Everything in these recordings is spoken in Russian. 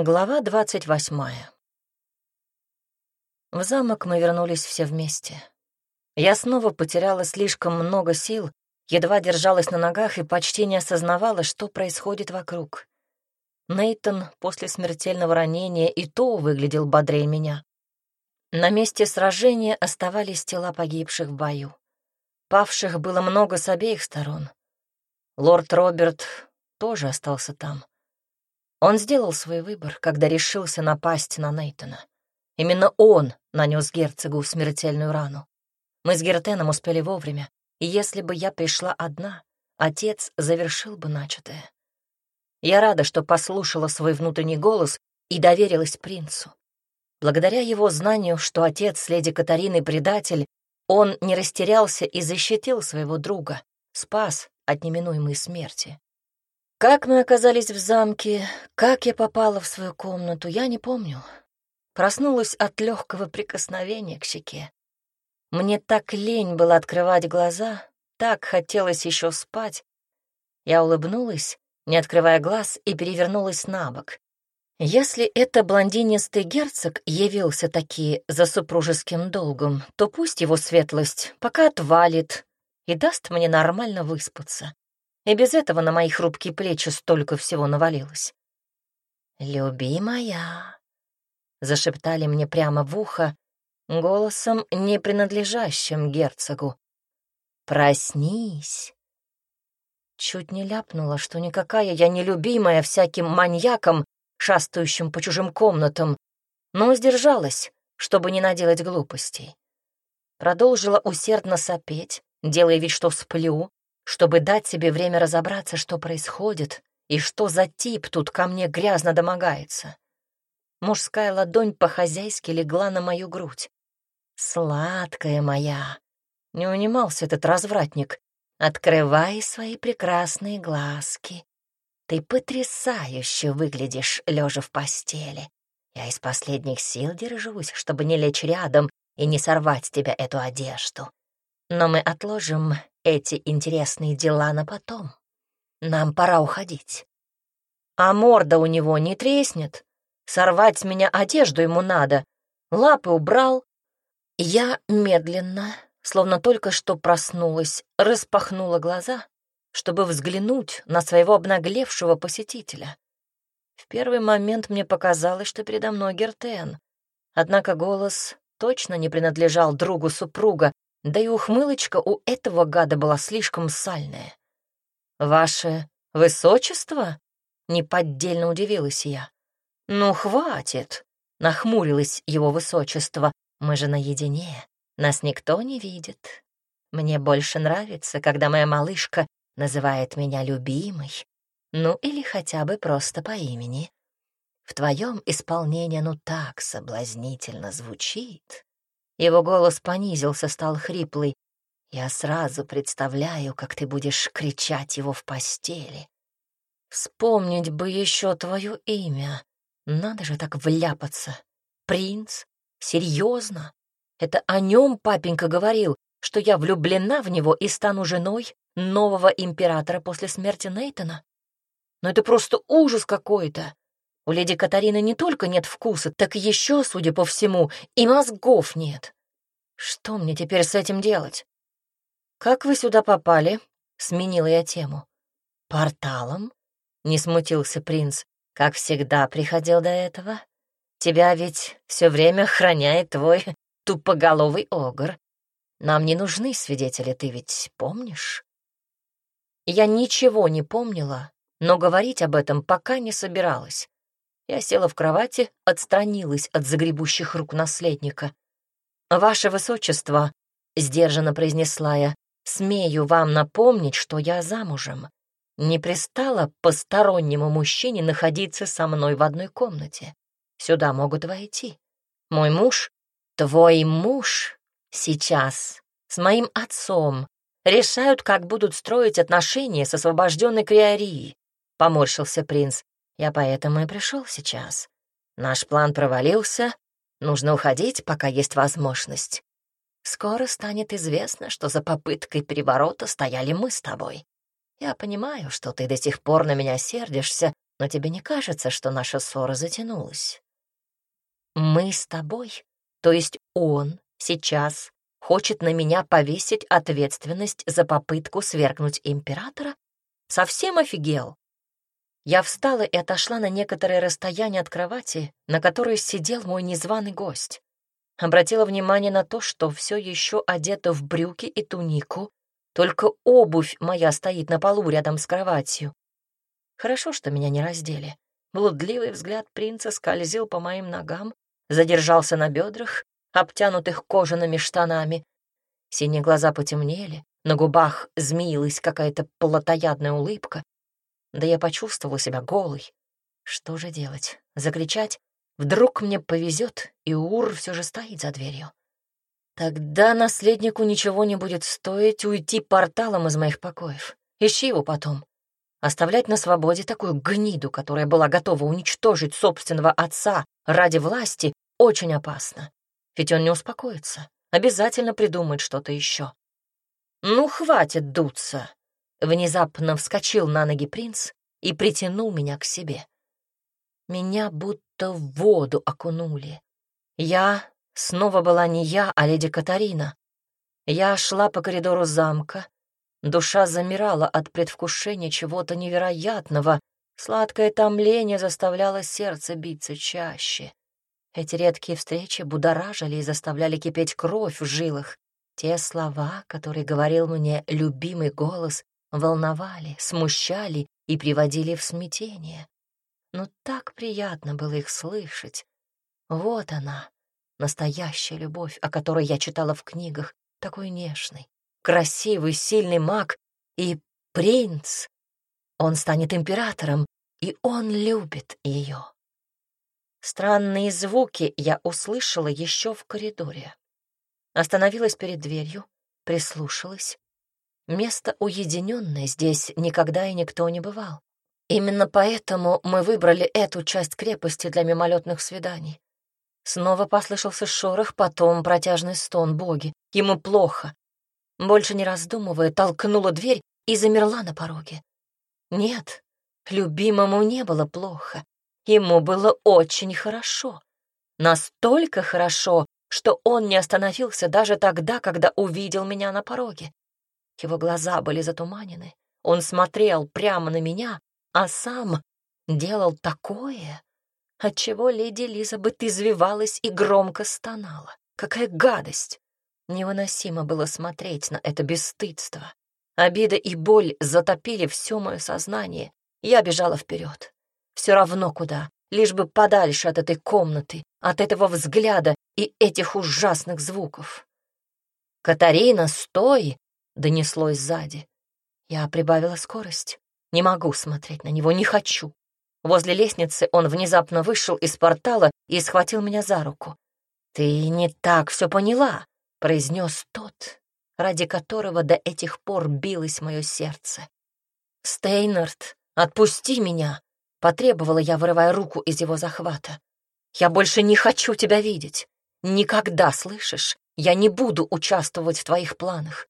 Глава двадцать восьмая. В замок мы вернулись все вместе. Я снова потеряла слишком много сил, едва держалась на ногах и почти не осознавала, что происходит вокруг. Нейтон после смертельного ранения и то выглядел бодрее меня. На месте сражения оставались тела погибших в бою. Павших было много с обеих сторон. Лорд Роберт тоже остался там. Он сделал свой выбор, когда решился напасть на Нейтона. Именно он нанес герцогу смертельную рану. Мы с Гертеном успели вовремя, и если бы я пришла одна, отец завершил бы начатое. Я рада, что послушала свой внутренний голос и доверилась принцу. Благодаря его знанию, что отец леди Катарины предатель, он не растерялся и защитил своего друга, спас от неминуемой смерти. Как мы оказались в замке, как я попала в свою комнату, я не помню. Проснулась от легкого прикосновения к щеке. Мне так лень было открывать глаза, так хотелось еще спать. Я улыбнулась, не открывая глаз, и перевернулась на бок. Если это блондинистый герцог явился таки за супружеским долгом, то пусть его светлость пока отвалит и даст мне нормально выспаться. И без этого на мои хрупкие плечи столько всего навалилось. «Любимая», — зашептали мне прямо в ухо, голосом, не принадлежащим герцогу. «Проснись». Чуть не ляпнула, что никакая я не любимая всяким маньяком, шастающим по чужим комнатам, но сдержалась, чтобы не наделать глупостей. Продолжила усердно сопеть, делая вид, что сплю, чтобы дать себе время разобраться, что происходит и что за тип тут ко мне грязно домогается. Мужская ладонь по-хозяйски легла на мою грудь. «Сладкая моя!» Не унимался этот развратник. «Открывай свои прекрасные глазки. Ты потрясающе выглядишь, лежа в постели. Я из последних сил держусь, чтобы не лечь рядом и не сорвать с тебя эту одежду. Но мы отложим эти интересные дела на потом. Нам пора уходить. А морда у него не треснет. Сорвать с меня одежду ему надо. Лапы убрал. Я медленно, словно только что проснулась, распахнула глаза, чтобы взглянуть на своего обнаглевшего посетителя. В первый момент мне показалось, что передо мной Гертен. Однако голос точно не принадлежал другу супруга, да и ухмылочка у этого гада была слишком сальная. «Ваше высочество?» — неподдельно удивилась я. «Ну, хватит!» — нахмурилось его высочество. «Мы же наедине, нас никто не видит. Мне больше нравится, когда моя малышка называет меня любимой, ну или хотя бы просто по имени. В твоем исполнении оно так соблазнительно звучит. Его голос понизился, стал хриплый. «Я сразу представляю, как ты будешь кричать его в постели. Вспомнить бы еще твое имя. Надо же так вляпаться. Принц? Серьезно? Это о нем папенька говорил, что я влюблена в него и стану женой нового императора после смерти Нейтона? Но это просто ужас какой-то. У леди Катарины не только нет вкуса, так еще, судя по всему, и мозгов нет. Что мне теперь с этим делать? Как вы сюда попали? Сменила я тему. Порталом? Не смутился принц. Как всегда приходил до этого. Тебя ведь все время охраняет твой тупоголовый огр. Нам не нужны свидетели, ты ведь помнишь? Я ничего не помнила, но говорить об этом пока не собиралась. Я села в кровати, отстранилась от загребущих рук наследника. «Ваше высочество», — сдержанно произнесла я, — «смею вам напомнить, что я замужем. Не пристало постороннему мужчине находиться со мной в одной комнате. Сюда могут войти. Мой муж, твой муж, сейчас с моим отцом решают, как будут строить отношения с освобожденной Криарией», — поморщился принц. Я поэтому и пришел сейчас. Наш план провалился, нужно уходить, пока есть возможность. Скоро станет известно, что за попыткой переворота стояли мы с тобой. Я понимаю, что ты до сих пор на меня сердишься, Но тебе не кажется, что наша ссора затянулась? Мы с тобой, то есть он, сейчас хочет на меня повесить ответственность за попытку свергнуть императора? Совсем офигел. Я встала и отошла на некоторое расстояние от кровати, на которой сидел мой незваный гость. Обратила внимание на то, что все еще одета в брюки и тунику, только обувь моя стоит на полу рядом с кроватью. Хорошо, что меня не раздели. Блудливый взгляд принца скользил по моим ногам, задержался на бедрах, обтянутых кожаными штанами. Синие глаза потемнели, на губах змеилась какая-то плотоядная улыбка. Да я почувствовала себя голой. Что же делать? Закричать? Вдруг мне повезет, и Ур все же стоит за дверью. Тогда наследнику ничего не будет стоить уйти порталом из моих покоев. Ищи его потом. Оставлять на свободе такую гниду, которая была готова уничтожить собственного отца ради власти, очень опасно. Ведь он не успокоится. Обязательно придумает что-то еще. «Ну, хватит дуться!» Внезапно вскочил на ноги принц и притянул меня к себе. Меня будто в воду окунули. Я снова была не я, а леди Катарина. Я шла по коридору замка. Душа замирала от предвкушения чего-то невероятного. Сладкое томление заставляло сердце биться чаще. Эти редкие встречи будоражили и заставляли кипеть кровь в жилах. Те слова, которые говорил мне любимый голос, волновали, смущали и приводили в смятение. Но так приятно было их слышать. Вот она, настоящая любовь, о которой я читала в книгах, такой нежный, красивый, сильный маг и принц. Он станет императором, и он любит ее. Странные звуки я услышала еще в коридоре. Остановилась перед дверью, прислушалась. Место уединенное, здесь никогда и никто не бывал. Именно поэтому мы выбрали эту часть крепости для мимолетных свиданий. Снова послышался шорох, потом протяжный стон боги. Ему плохо. Больше не раздумывая, толкнула дверь и замерла на пороге. Нет, любимому не было плохо. Ему было очень хорошо. Настолько хорошо, что он не остановился даже тогда, когда увидел меня на пороге. Его глаза были затуманены. Он смотрел прямо на меня, а сам делал такое, отчего леди Элизабет извивалась и громко стонала. Какая гадость! Невыносимо было смотреть на это бесстыдство. Обида и боль затопили все мое сознание. Я бежала вперед. Все равно куда, лишь бы подальше от этой комнаты, от этого взгляда и этих ужасных звуков. «Катарина, стой!» — донеслось сзади. Я прибавила скорость. Не могу смотреть на него, не хочу. Возле лестницы он внезапно вышел из портала и схватил меня за руку. «Ты не так все поняла», — произнес тот, ради которого до этих пор билось мое сердце. «Стейнард, отпусти меня!» Потребовала я, вырывая руку из его захвата. «Я больше не хочу тебя видеть. Никогда, слышишь? Я не буду участвовать в твоих планах.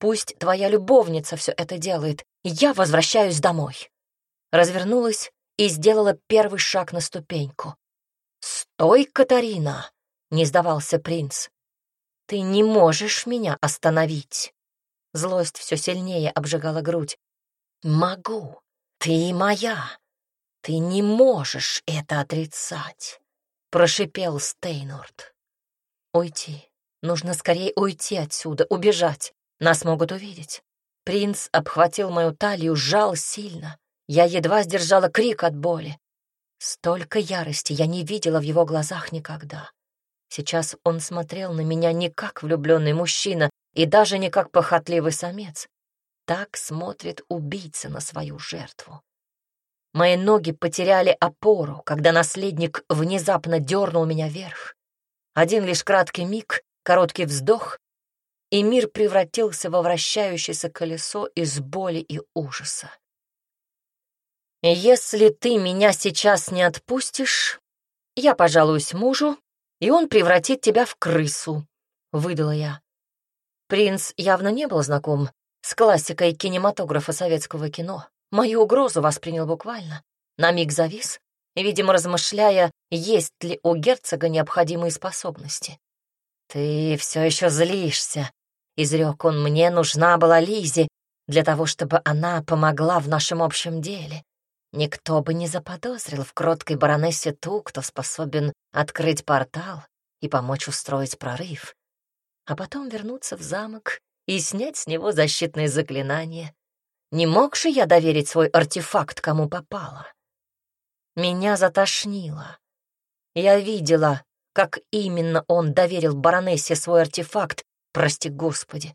Пусть твоя любовница все это делает, я возвращаюсь домой». Развернулась и сделала первый шаг на ступеньку. «Стой, Катарина!» — не сдавался принц. «Ты не можешь меня остановить!» Злость все сильнее обжигала грудь. «Могу. Ты моя. «Ты не можешь это отрицать», — прошипел Стейнорд. «Уйти. Нужно скорее уйти отсюда, убежать. Нас могут увидеть». Принц обхватил мою талию, сжал сильно. Я едва сдержала крик от боли. Столько ярости я не видела в его глазах никогда. Сейчас он смотрел на меня не как влюбленный мужчина и даже не как похотливый самец. Так смотрит убийца на свою жертву. Мои ноги потеряли опору, когда наследник внезапно дернул меня вверх. Один лишь краткий миг, короткий вздох, и мир превратился во вращающееся колесо из боли и ужаса. «Если ты меня сейчас не отпустишь, я пожалуюсь мужу, и он превратит тебя в крысу», — выдала я. Принц явно не был знаком с классикой кинематографа советского кино. Мою угрозу воспринял буквально. на миг завис, видимо, размышляя, есть ли у герцога необходимые способности. «Ты все еще злишься», — изрек он, — «мне нужна была Лизи для того, чтобы она помогла в нашем общем деле. Никто бы не заподозрил в кроткой баронессе ту, кто способен открыть портал и помочь устроить прорыв, а потом вернуться в замок и снять с него защитные заклинания. Не мог же я доверить свой артефакт кому попало? Меня затошнило. Я видела, как именно он доверил баронессе свой артефакт, прости господи.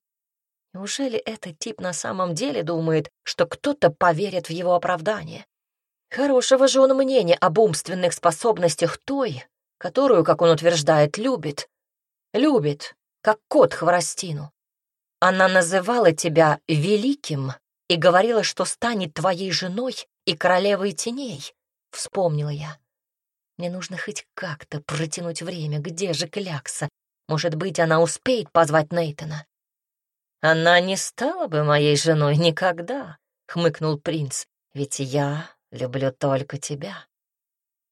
Неужели этот тип на самом деле думает, что кто-то поверит в его оправдание? Хорошего же он мнения об умственных способностях той, которую, как он утверждает, любит. Любит, как кот хворостину. Она называла тебя великим и говорила, что станет твоей женой и королевой теней, вспомнила я. Мне нужно хоть как-то протянуть время. Где же Клякса? Может быть, она успеет позвать Нейтона? Она не стала бы моей женой никогда, хмыкнул принц. Ведь я люблю только тебя.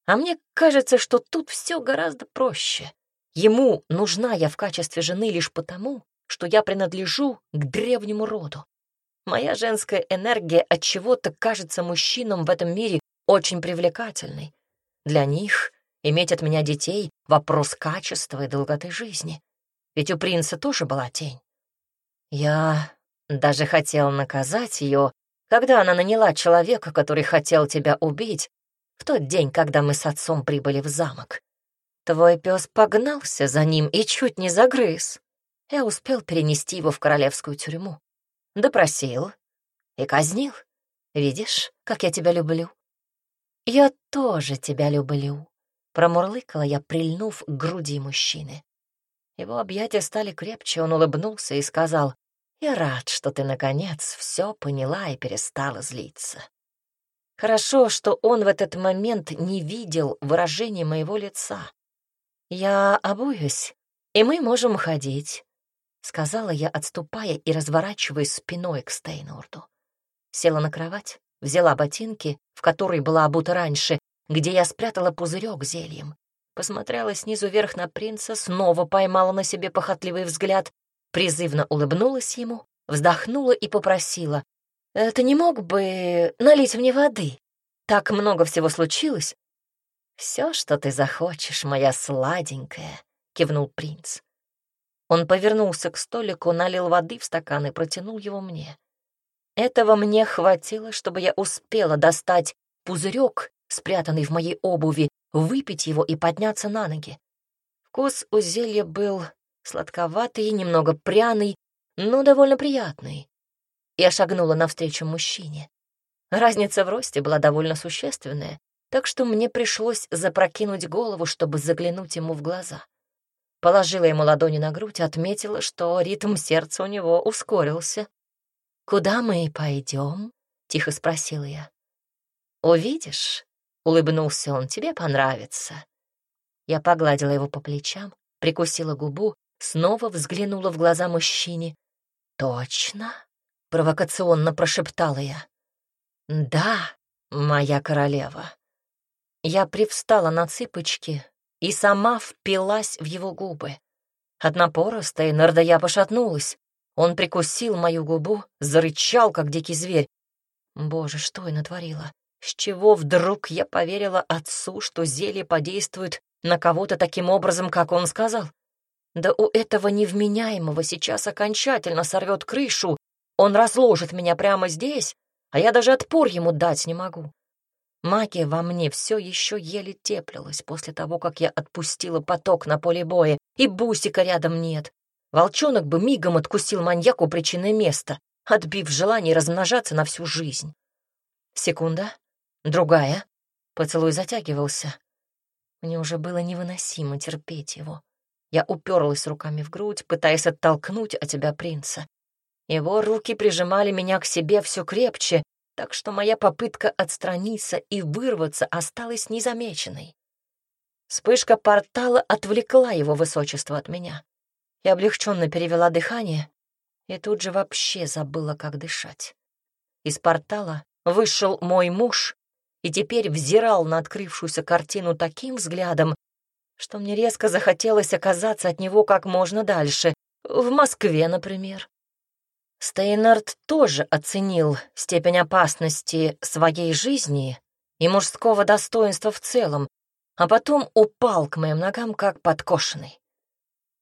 А мне кажется, что тут все гораздо проще. Ему нужна я в качестве жены лишь потому, что я принадлежу к древнему роду. Моя женская энергия от чего-то кажется мужчинам в этом мире очень привлекательной. Для них иметь от меня детей — вопрос качества и долготы жизни. Ведь у принца тоже была тень. Я даже хотел наказать ее, когда она наняла человека, который хотел тебя убить, в тот день, когда мы с отцом прибыли в замок. Твой пес погнался за ним и чуть не загрыз. Я успел перенести его в королевскую тюрьму. Допросил и казнил. Видишь, как я тебя люблю? Я тоже тебя люблю, промурлыкала я, прильнув к груди мужчины. Его объятия стали крепче, он улыбнулся и сказал, «Я рад, что ты, наконец, все поняла и перестала злиться». Хорошо, что он в этот момент не видел выражения моего лица. «Я обуюсь, и мы можем ходить», — сказала я, отступая и разворачиваясь спиной к Стейнорду. Села на кровать, взяла ботинки, в которые была обута раньше, где я спрятала пузырек зельем. Посмотрела снизу вверх на принца, снова поймала на себе похотливый взгляд, призывно улыбнулась ему, вздохнула и попросила. «Э, «Ты не мог бы налить мне воды? Так много всего случилось». «Все, что ты захочешь, моя сладенькая», — кивнул принц. Он повернулся к столику, налил воды в стакан и протянул его мне. Этого мне хватило, чтобы я успела достать пузырек, спрятанный в моей обуви, выпить его и подняться на ноги. Вкус у зелья был сладковатый, немного пряный, но довольно приятный. Я шагнула навстречу мужчине. Разница в росте была довольно существенная, так что мне пришлось запрокинуть голову, чтобы заглянуть ему в глаза. Положила ему ладони на грудь, отметила, что ритм сердца у него ускорился. «Куда мы пойдем?» — тихо спросила я. «Увидишь», — улыбнулся он, — «тебе понравится». Я погладила его по плечам, прикусила губу, снова взглянула в глаза мужчине. «Точно?» — провокационно прошептала я. «Да, моя королева». Я привстала на цыпочки и сама впилась в его губы. От напора Стейнарда я пошатнулась. Он прикусил мою губу, зарычал, как дикий зверь. Боже, что я натворила? С чего вдруг я поверила отцу, что зелье подействует на кого-то таким образом, как он сказал? Да у этого невменяемого сейчас окончательно сорвет крышу. Он разложит меня прямо здесь, а я даже отпор ему дать не могу. Магия во мне все еще еле теплилась после того, как я отпустила поток на поле боя, и бусика рядом нет. Волчонок бы мигом откусил маньяку причинное место, отбив желание размножаться на всю жизнь. Секунда, другая. Поцелуй затягивался. Мне уже было невыносимо терпеть его. Я уперлась руками в грудь, пытаясь оттолкнуть от тебя принца. Его руки прижимали меня к себе все крепче, так что моя попытка отстраниться и вырваться осталась незамеченной. Вспышка портала отвлекла его высочество от меня. Я облегченно перевела дыхание и тут же вообще забыла, как дышать. Из портала вышел мой муж и теперь взирал на открывшуюся картину таким взглядом, что мне резко захотелось оказаться от него как можно дальше, в Москве, например. Стейнард тоже оценил степень опасности своей жизни и мужского достоинства в целом, а потом упал к моим ногам как подкошенный.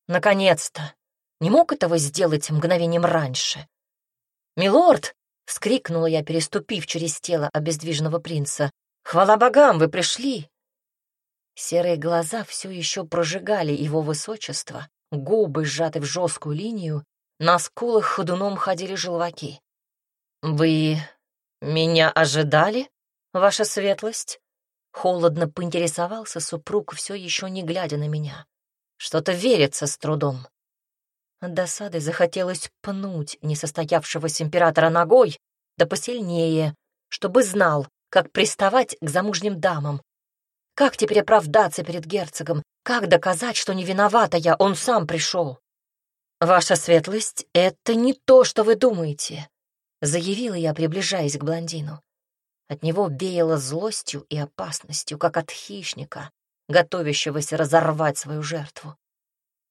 Наконец-то! Не мог этого сделать мгновением раньше. «Милорд!» — вскрикнула я, переступив через тело обездвиженного принца. «Хвала богам, вы пришли!» Серые глаза все еще прожигали его высочество, губы сжаты в жесткую линию, на скулах ходуном ходили желваки. «Вы меня ожидали, ваша светлость?» Холодно поинтересовался супруг, все еще не глядя на меня. Что-то верится с трудом. От досады захотелось пнуть несостоявшегося императора ногой, да посильнее, чтобы знал, как приставать к замужним дамам. Как теперь оправдаться перед герцогом? Как доказать, что не виновата я, он сам пришел? «Ваша светлость, это не то, что вы думаете», — заявила я, приближаясь к блондину. От него веяло злостью и опасностью, как от хищника, готовящегося разорвать свою жертву.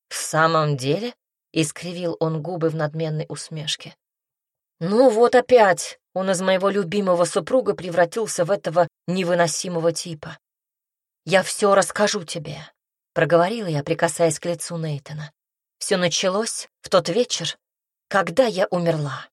«В самом деле?» — искривил он губы в надменной усмешке. «Ну вот опять он из моего любимого супруга превратился в этого невыносимого типа. Я все расскажу тебе», — проговорила я, прикасаясь к лицу Нейтана. Все началось в тот вечер, когда я умерла.